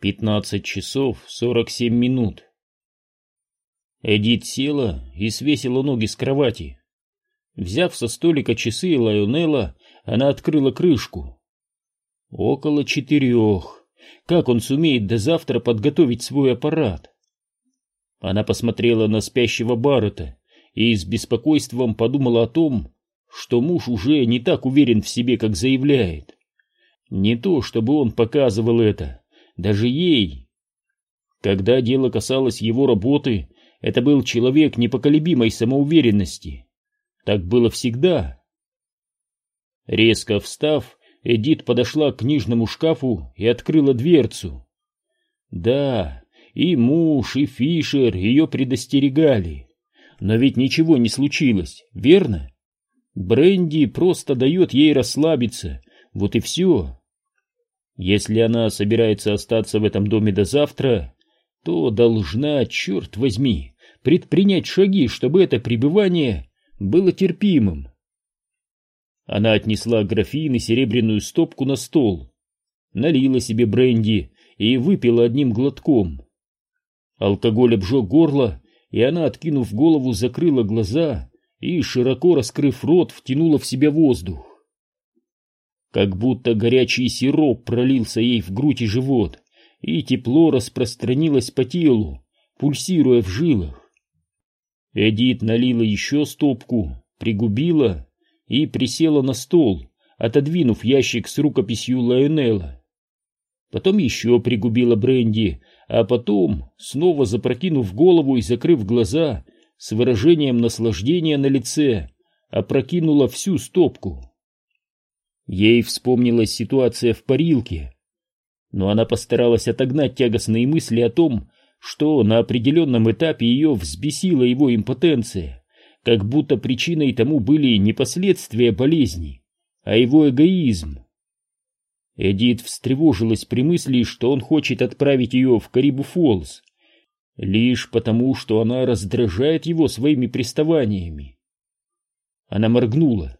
Пятнадцать часов сорок семь минут. Эдит села и свесила ноги с кровати. Взяв со столика часы Лайонелла, она открыла крышку. Около четырех. Как он сумеет до завтра подготовить свой аппарат? Она посмотрела на спящего Баррета и с беспокойством подумала о том, что муж уже не так уверен в себе, как заявляет. Не то, чтобы он показывал это, даже ей. Когда дело касалось его работы, это был человек непоколебимой самоуверенности. Так было всегда. Резко встав, Эдит подошла к книжному шкафу и открыла дверцу. Да, и муж, и Фишер ее предостерегали. Но ведь ничего не случилось, верно? Бренди просто дает ей расслабиться, вот и все. Если она собирается остаться в этом доме до завтра, то должна, черт возьми, предпринять шаги, чтобы это пребывание было терпимым. Она отнесла графин и серебряную стопку на стол, налила себе бренди и выпила одним глотком. Алкоголь обжег горло, и она, откинув голову, закрыла глаза и, широко раскрыв рот, втянула в себя воздух как будто горячий сироп пролился ей в грудь и живот, и тепло распространилось по телу, пульсируя в жилах. Эдит налила еще стопку, пригубила и присела на стол, отодвинув ящик с рукописью Лайонелла. Потом еще пригубила бренди, а потом, снова запрокинув голову и закрыв глаза, с выражением наслаждения на лице, опрокинула всю стопку. Ей вспомнилась ситуация в парилке, но она постаралась отогнать тягостные мысли о том, что на определенном этапе ее взбесила его импотенция, как будто причиной тому были не последствия болезни, а его эгоизм. Эдит встревожилась при мысли, что он хочет отправить ее в Карибу Фоллс, лишь потому, что она раздражает его своими приставаниями. Она моргнула.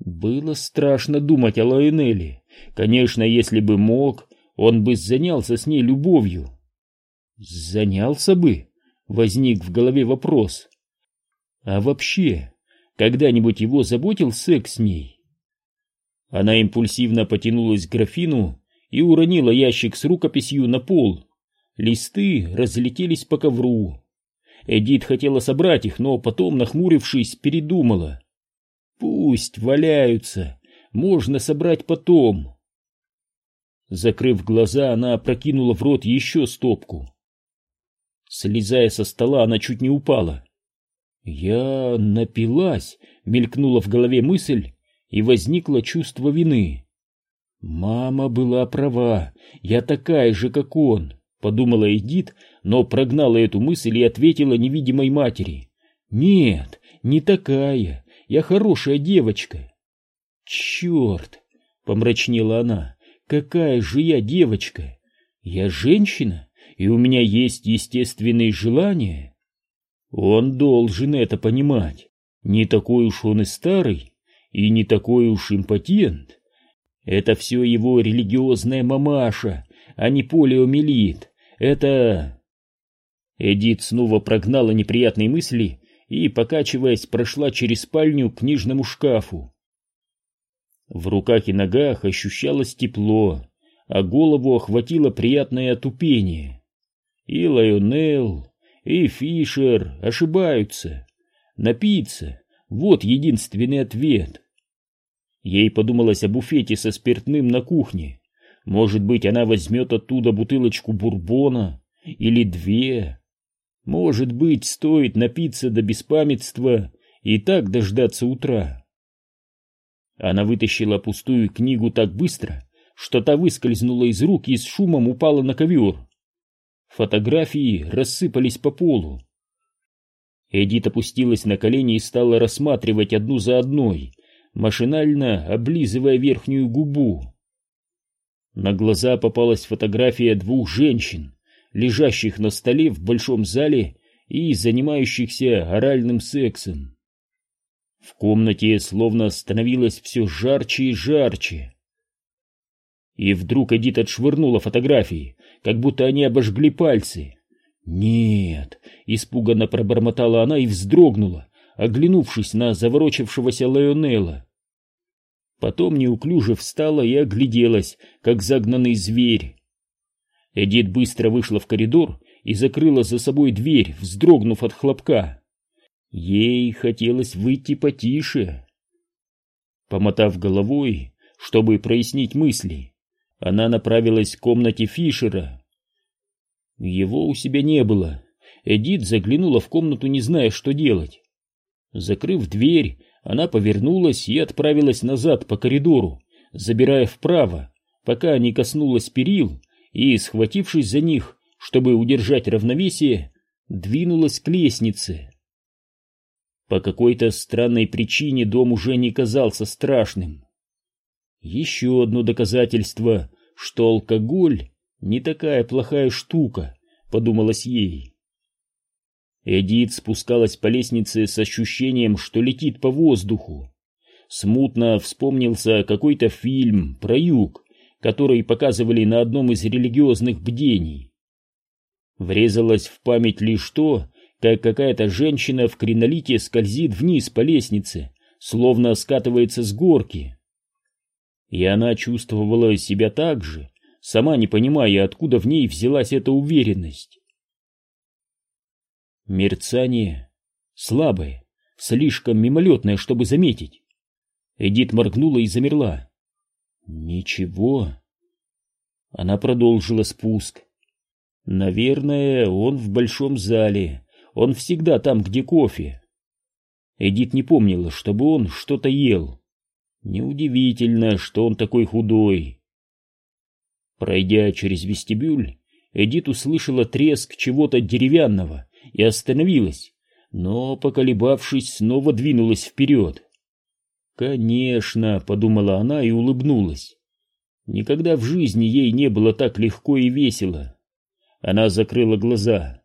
Было страшно думать о Лайонелле. Конечно, если бы мог, он бы занялся с ней любовью. Занялся бы? Возник в голове вопрос. А вообще, когда-нибудь его заботил секс с ней? Она импульсивно потянулась к графину и уронила ящик с рукописью на пол. Листы разлетелись по ковру. Эдит хотела собрать их, но потом, нахмурившись, передумала. Пусть валяются, можно собрать потом. Закрыв глаза, она опрокинула в рот еще стопку. Слезая со стола, она чуть не упала. «Я напилась», — мелькнула в голове мысль, и возникло чувство вины. «Мама была права, я такая же, как он», — подумала Эдит, но прогнала эту мысль и ответила невидимой матери. «Нет, не такая, я хорошая девочка. Черт, помрачнела она, какая же я девочка? Я женщина, и у меня есть естественные желания. Он должен это понимать. Не такой уж он и старый, и не такой уж импотент. Это все его религиозная мамаша, а не полиомиелит. Это... Эдит снова прогнала неприятные мысли и, покачиваясь, прошла через спальню к книжному шкафу. В руках и ногах ощущалось тепло, а голову охватило приятное отупение. И Лайонел, и Фишер ошибаются. Напиться — вот единственный ответ. Ей подумалось о буфете со спиртным на кухне. Может быть, она возьмет оттуда бутылочку бурбона или две, может быть, стоит напиться до беспамятства и так дождаться утра. Она вытащила пустую книгу так быстро, что та выскользнула из рук и с шумом упала на ковер. Фотографии рассыпались по полу. Эдит опустилась на колени и стала рассматривать одну за одной, машинально облизывая верхнюю губу. На глаза попалась фотография двух женщин, лежащих на столе в большом зале и занимающихся оральным сексом. В комнате словно становилось все жарче и жарче. И вдруг Эдит отшвырнула фотографии, как будто они обожгли пальцы. «Нет!» — испуганно пробормотала она и вздрогнула, оглянувшись на заворочившегося Леонела. Потом неуклюже встала и огляделась, как загнанный зверь. Эдит быстро вышла в коридор и закрыла за собой дверь, вздрогнув от хлопка. Ей хотелось выйти потише. Помотав головой, чтобы прояснить мысли, она направилась к комнате Фишера. Его у себя не было. Эдит заглянула в комнату, не зная, что делать. Закрыв дверь, она повернулась и отправилась назад по коридору, забирая вправо, пока не коснулась перил и, схватившись за них, чтобы удержать равновесие, двинулась к лестнице. По какой-то странной причине дом уже не казался страшным. Еще одно доказательство, что алкоголь не такая плохая штука, подумалось ей. Эдит спускалась по лестнице с ощущением, что летит по воздуху. Смутно вспомнился какой-то фильм про юг, который показывали на одном из религиозных бдений. Врезалось в память лишь то, как какая-то женщина в кринолите скользит вниз по лестнице, словно скатывается с горки. И она чувствовала себя так же, сама не понимая, откуда в ней взялась эта уверенность. Мерцание слабое, слишком мимолетное, чтобы заметить. Эдит моргнула и замерла. Ничего. Она продолжила спуск. Наверное, он в большом зале. Он всегда там, где кофе. Эдит не помнила, чтобы он что-то ел. Неудивительно, что он такой худой. Пройдя через вестибюль, Эдит услышала треск чего-то деревянного и остановилась, но, поколебавшись, снова двинулась вперед. «Конечно», — подумала она и улыбнулась. Никогда в жизни ей не было так легко и весело. Она закрыла глаза.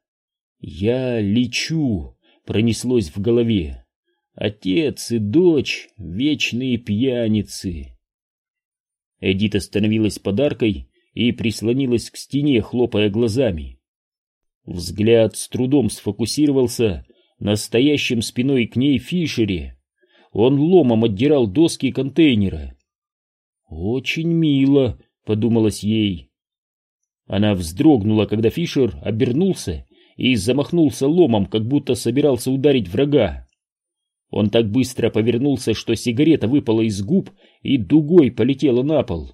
«Я лечу», — пронеслось в голове. «Отец и дочь — вечные пьяницы». Эдит остановилась подаркой и прислонилась к стене, хлопая глазами. Взгляд с трудом сфокусировался на стоящем спиной к ней Фишере. Он ломом отдирал доски контейнера. «Очень мило», — подумалось ей. Она вздрогнула, когда Фишер обернулся и замахнулся ломом, как будто собирался ударить врага. Он так быстро повернулся, что сигарета выпала из губ и дугой полетела на пол.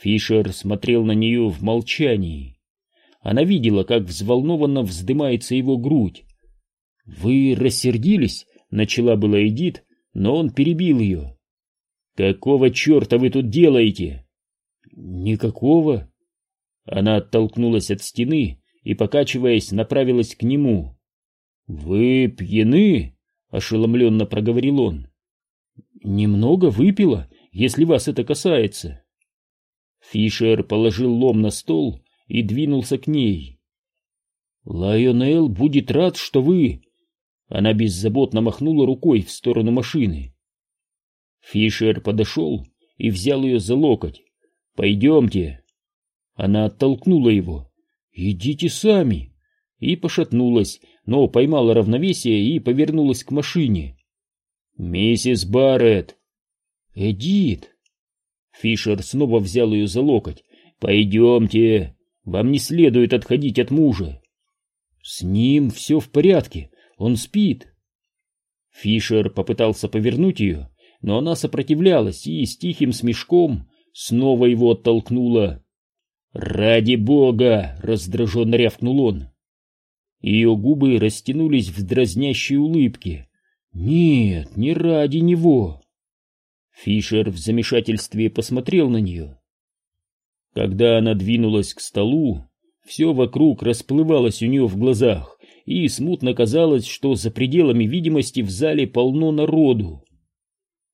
Фишер смотрел на нее в молчании. Она видела, как взволнованно вздымается его грудь. «Вы рассердились?» — начала была Эдит, но он перебил ее. «Какого черта вы тут делаете?» «Никакого». Она оттолкнулась от стены и, покачиваясь, направилась к нему. «Вы пьяны?» — ошеломленно проговорил он. «Немного выпила, если вас это касается». Фишер положил лом на стол и двинулся к ней. «Лайонел будет рад, что вы...» Она беззаботно махнула рукой в сторону машины. Фишер подошел и взял ее за локоть. «Пойдемте». Она оттолкнула его. «Идите сами». И пошатнулась, но поймала равновесие и повернулась к машине. «Миссис Барретт!» «Эдит!» Фишер снова взял ее за локоть. «Пойдемте, вам не следует отходить от мужа». «С ним все в порядке, он спит». Фишер попытался повернуть ее, но она сопротивлялась и с тихим смешком снова его оттолкнула. «Ради бога!» — раздраженно рявкнул он. Ее губы растянулись в дразнящей улыбке. «Нет, не ради него!» Фишер в замешательстве посмотрел на нее. Когда она двинулась к столу, все вокруг расплывалось у нее в глазах, и смутно казалось, что за пределами видимости в зале полно народу.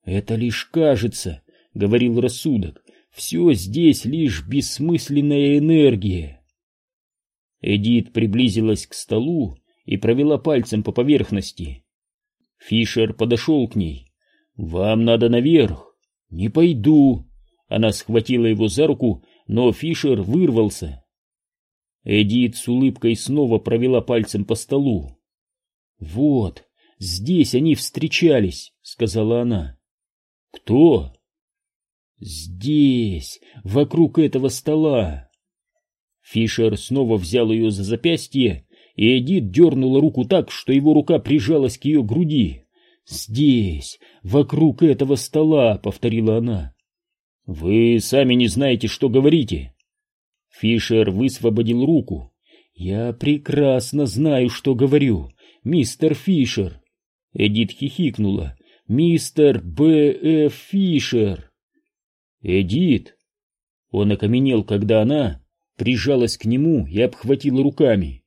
«Это лишь кажется», — говорил рассудок, — «все здесь лишь бессмысленная энергия». Эдит приблизилась к столу и провела пальцем по поверхности. Фишер подошел к ней. «Вам надо наверх». «Не пойду». Она схватила его за руку, но Фишер вырвался. Эдит с улыбкой снова провела пальцем по столу. «Вот, здесь они встречались», — сказала она. «Кто?» «Здесь, вокруг этого стола». Фишер снова взял ее за запястье, и Эдит дернула руку так, что его рука прижалась к ее груди. «Здесь, вокруг этого стола», — повторила она. «Вы сами не знаете, что говорите». Фишер высвободил руку. «Я прекрасно знаю, что говорю, мистер Фишер». Эдит хихикнула. «Мистер Б. Ф. Фишер». «Эдит!» Он окаменел, когда она прижалась к нему и обхватила руками.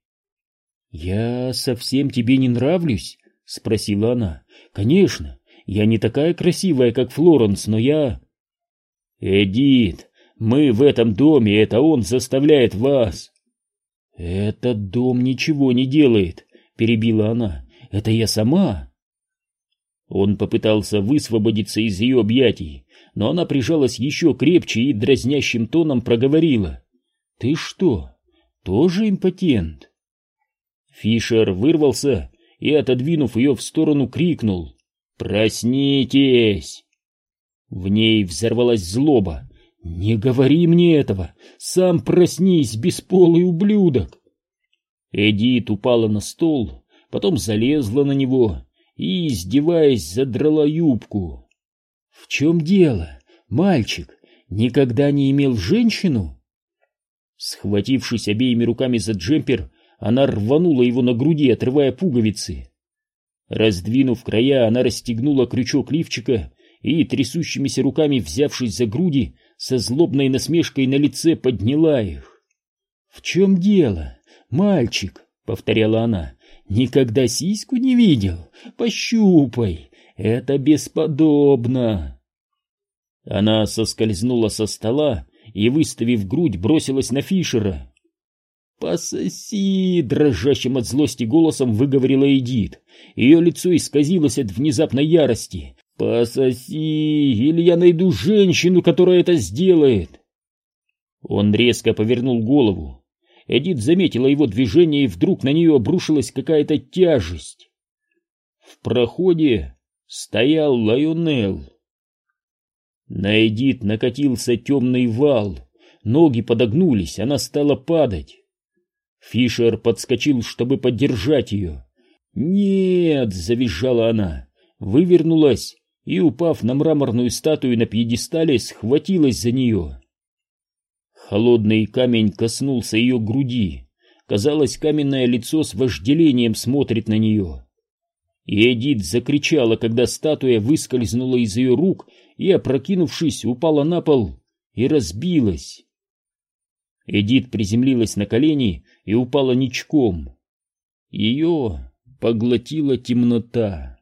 «Я совсем тебе не нравлюсь?» — спросила она. «Конечно, я не такая красивая, как Флоренс, но я...» «Эдит, мы в этом доме, это он заставляет вас!» «Этот дом ничего не делает», — перебила она. «Это я сама». Он попытался высвободиться из ее объятий, но она прижалась еще крепче и дразнящим тоном проговорила. «Ты что, тоже импотент?» Фишер вырвался и, отодвинув ее в сторону, крикнул «Проснитесь!». В ней взорвалась злоба. «Не говори мне этого! Сам проснись, бесполый ублюдок!» Эдит упала на стол, потом залезла на него и, издеваясь, задрала юбку. «В чем дело? Мальчик никогда не имел женщину?» Схватившись обеими руками за джемпер, она рванула его на груди, отрывая пуговицы. Раздвинув края, она расстегнула крючок лифчика и, трясущимися руками взявшись за груди, со злобной насмешкой на лице подняла их. «В чем дело, мальчик?» — повторяла она. «Никогда сиську не видел? Пощупай, это бесподобно!» Она соскользнула со стола и, выставив грудь, бросилась на Фишера. «Пососи!» — дрожащим от злости голосом выговорила Эдит. Ее лицо исказилось от внезапной ярости. «Пососи, или я найду женщину, которая это сделает!» Он резко повернул голову. Эдит заметила его движение, и вдруг на нее обрушилась какая-то тяжесть. В проходе стоял Лайонел. На Эдит накатился темный вал, ноги подогнулись, она стала падать. Фишер подскочил, чтобы поддержать ее. «Нет!» — завизжала она, вывернулась и, упав на мраморную статую на пьедестале, схватилась за нее. Холодный камень коснулся ее груди. Казалось, каменное лицо с вожделением смотрит на нее. И Эдит закричала, когда статуя выскользнула из ее рук и, опрокинувшись, упала на пол и разбилась. Эдит приземлилась на колени и упала ничком. Ее поглотила темнота.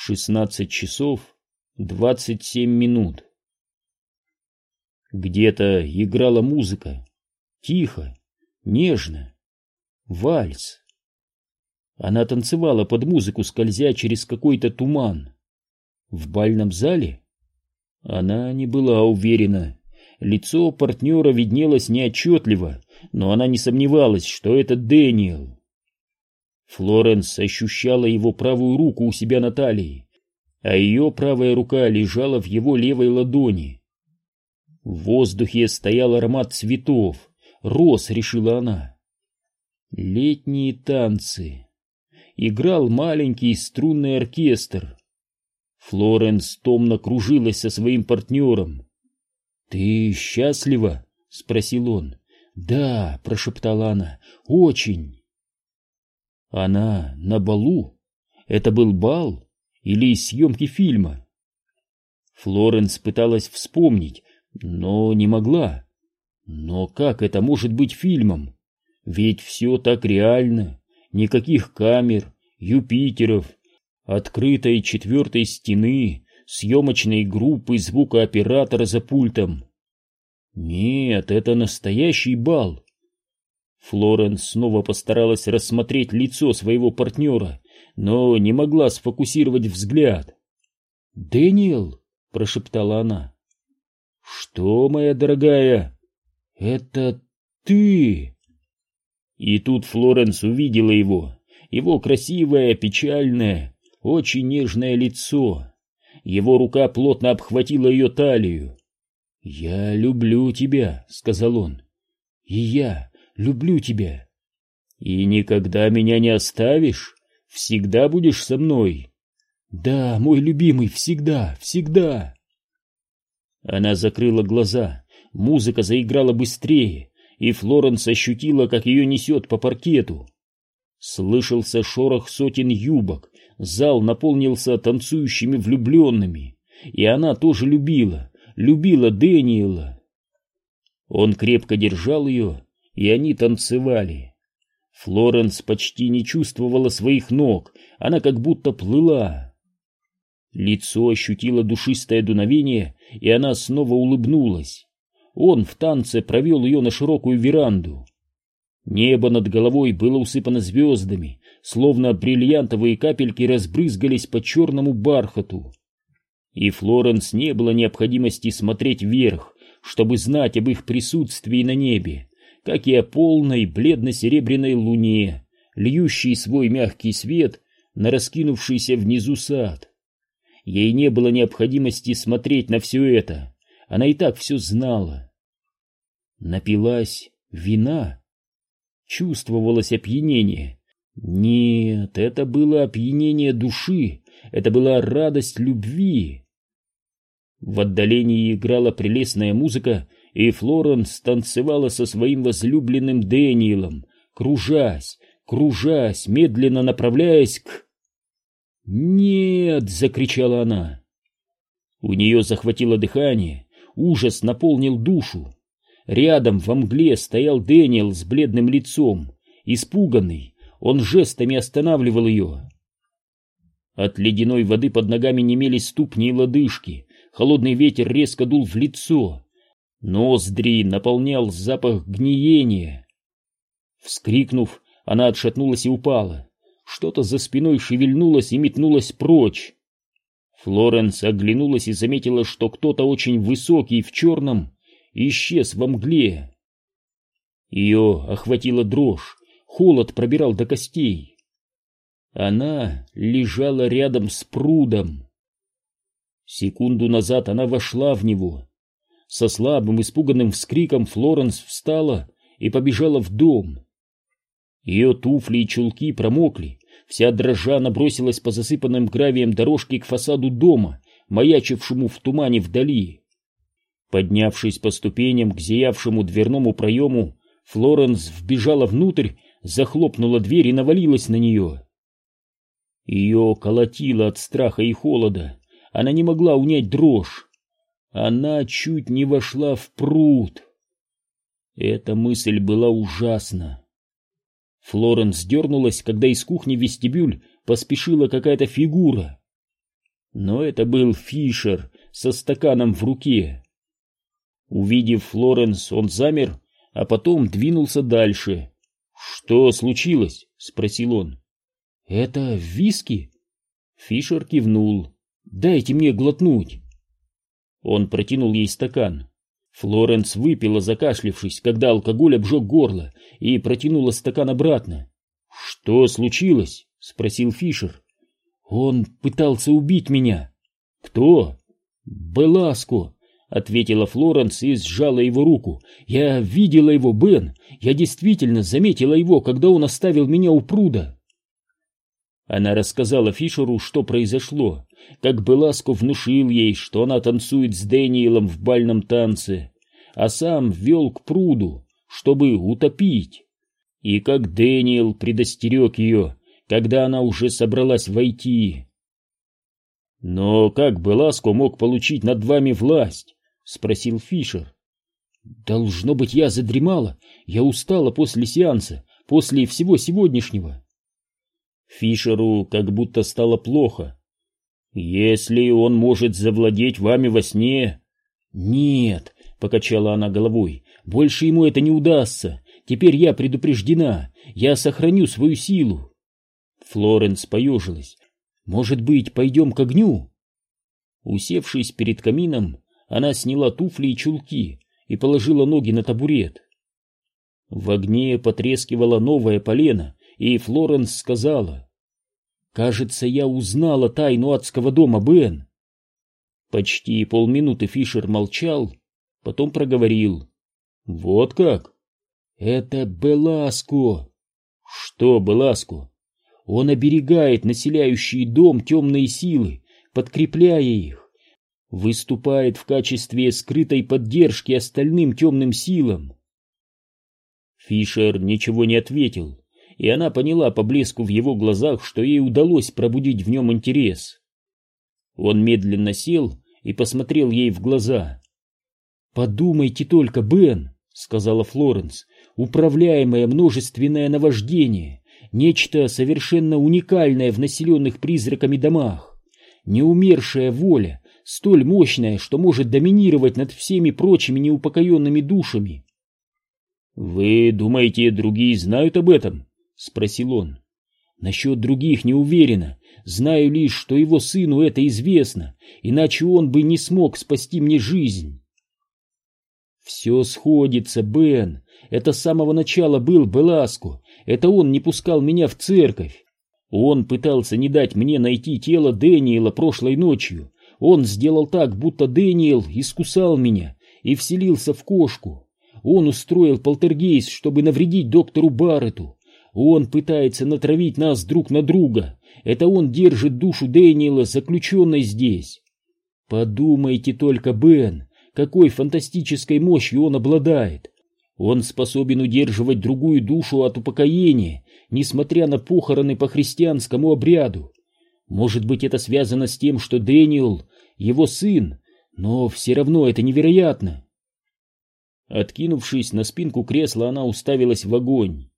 Шестнадцать часов двадцать семь минут. Где-то играла музыка. Тихо, нежно. Вальс. Она танцевала под музыку, скользя через какой-то туман. В бальном зале? Она не была уверена. Лицо партнера виднелось неотчетливо, но она не сомневалась, что это Дэниел. Флоренс ощущала его правую руку у себя на талии, а ее правая рука лежала в его левой ладони. В воздухе стоял аромат цветов, роз, решила она. Летние танцы. Играл маленький струнный оркестр. Флоренс томно кружилась со своим партнером. «Ты счастлива?» — спросил он. «Да», — прошептала она, — «очень». Она на балу? Это был бал или съемки фильма? Флоренс пыталась вспомнить, но не могла. Но как это может быть фильмом? Ведь все так реально. Никаких камер, Юпитеров, открытой четвертой стены, съемочной группы звукооператора за пультом. Нет, это настоящий бал. Флоренс снова постаралась рассмотреть лицо своего партнера, но не могла сфокусировать взгляд. «Дэниел!» — прошептала она. «Что, моя дорогая? Это ты?» И тут Флоренс увидела его, его красивое, печальное, очень нежное лицо. Его рука плотно обхватила ее талию. «Я люблю тебя», — сказал он. «И я люблю тебя». «И никогда меня не оставишь? Всегда будешь со мной?» «Да, мой любимый, всегда, всегда!» Она закрыла глаза, музыка заиграла быстрее, и Флоренс ощутила, как ее несет по паркету. Слышался шорох сотен юбок, зал наполнился танцующими влюбленными, и она тоже любила, любила Дэниела. Он крепко держал ее, и они танцевали. Флоренс почти не чувствовала своих ног, она как будто плыла. Лицо ощутило душистое дуновение, и она снова улыбнулась. Он в танце провел ее на широкую веранду. Небо над головой было усыпано звездами, словно бриллиантовые капельки разбрызгались по черному бархату. И Флоренс не было необходимости смотреть вверх, чтобы знать об их присутствии на небе, как и о полной бледно-серебряной луне, льющей свой мягкий свет на раскинувшийся внизу сад. Ей не было необходимости смотреть на все это, она и так все знала. Напилась вина. Чувствовалось опьянение. Нет, это было опьянение души, это была радость любви. В отдалении играла прелестная музыка, и Флоренс танцевала со своим возлюбленным Дэниелом, кружась, кружась, медленно направляясь к... «Нет!» — закричала она. У нее захватило дыхание, ужас наполнил душу. Рядом во мгле стоял Дэниел с бледным лицом, испуганный, он жестами останавливал ее. От ледяной воды под ногами немелись ступни и лодыжки, холодный ветер резко дул в лицо, ноздри наполнял запах гниения. Вскрикнув, она отшатнулась и упала. Что-то за спиной шевельнулось и метнулось прочь. Флоренс оглянулась и заметила, что кто-то очень высокий в черном исчез во мгле. Ее охватила дрожь, холод пробирал до костей. Она лежала рядом с прудом. Секунду назад она вошла в него. Со слабым испуганным вскриком Флоренс встала и побежала в дом. Ее туфли и чулки промокли, вся дрожа набросилась по засыпанным гравием дорожке к фасаду дома, маячившему в тумане вдали. Поднявшись по ступеням к зиявшему дверному проему, Флоренс вбежала внутрь, захлопнула дверь и навалилась на нее. Ее колотило от страха и холода, она не могла унять дрожь. Она чуть не вошла в пруд. Эта мысль была ужасна. Флоренс дернулась, когда из кухни в вестибюль поспешила какая-то фигура. Но это был Фишер со стаканом в руке. Увидев Флоренс, он замер, а потом двинулся дальше. «Что случилось?» — спросил он. «Это виски?» Фишер кивнул. «Дайте мне глотнуть». Он протянул ей стакан. Флоренс выпила, закашлившись, когда алкоголь обжег горло, и протянула стакан обратно. «Что случилось?» — спросил Фишер. «Он пытался убить меня». «Кто?» «Беласко», — ответила Флоренс и сжала его руку. «Я видела его, Бен. Я действительно заметила его, когда он оставил меня у пруда». Она рассказала Фишеру, что произошло, как Беласко внушил ей, что она танцует с Дэниелом в бальном танце, а сам вел к пруду, чтобы утопить, и как Дэниел предостерег ее, когда она уже собралась войти. «Но как Беласко мог получить над вами власть?» — спросил Фишер. «Должно быть, я задремала, я устала после сеанса, после всего сегодняшнего». Фишеру как будто стало плохо. «Если он может завладеть вами во сне...» «Нет», — покачала она головой, — «больше ему это не удастся. Теперь я предупреждена, я сохраню свою силу». Флоренс поежилась. «Может быть, пойдем к огню?» Усевшись перед камином, она сняла туфли и чулки и положила ноги на табурет. В огне потрескивала новая полена, и Флоренс сказала, «Кажется, я узнала тайну адского дома, Бен». Почти полминуты Фишер молчал, потом проговорил, «Вот как?» «Это Беласко». «Что Беласко?» «Он оберегает населяющий дом темные силы, подкрепляя их, выступает в качестве скрытой поддержки остальным темным силам». Фишер ничего не ответил, и она поняла по блеску в его глазах, что ей удалось пробудить в нем интерес. Он медленно сел и посмотрел ей в глаза. «Подумайте только, Бен», — сказала Флоренс, — «управляемое множественное наваждение, нечто совершенно уникальное в населенных призраками домах, неумершая воля, столь мощная, что может доминировать над всеми прочими неупокоенными душами, «Вы думаете, другие знают об этом?» — спросил он. «Насчет других не уверена. Знаю лишь, что его сыну это известно, иначе он бы не смог спасти мне жизнь». «Все сходится, Бен. Это с самого начала был Беласко. Это он не пускал меня в церковь. Он пытался не дать мне найти тело Дэниела прошлой ночью. Он сделал так, будто Дэниел искусал меня и вселился в кошку. Он устроил полтергейст, чтобы навредить доктору Баррету. Он пытается натравить нас друг на друга. Это он держит душу Дэниела заключенной здесь. Подумайте только, Бен, какой фантастической мощью он обладает. Он способен удерживать другую душу от упокоения, несмотря на похороны по христианскому обряду. Может быть, это связано с тем, что Дэниел — его сын, но все равно это невероятно. Откинувшись на спинку кресла, она уставилась в огонь.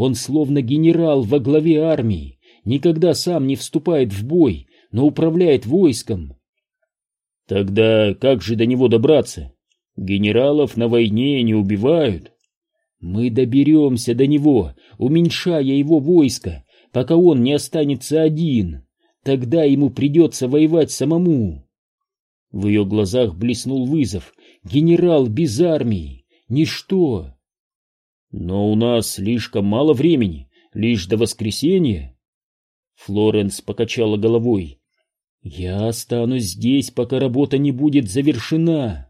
Он словно генерал во главе армии, никогда сам не вступает в бой, но управляет войском. Тогда как же до него добраться? Генералов на войне не убивают. Мы доберемся до него, уменьшая его войско, пока он не останется один. Тогда ему придется воевать самому. В ее глазах блеснул вызов. Генерал без армии. Ничто. Но у нас слишком мало времени, лишь до воскресенья. Флоренс покачала головой. Я останусь здесь, пока работа не будет завершена.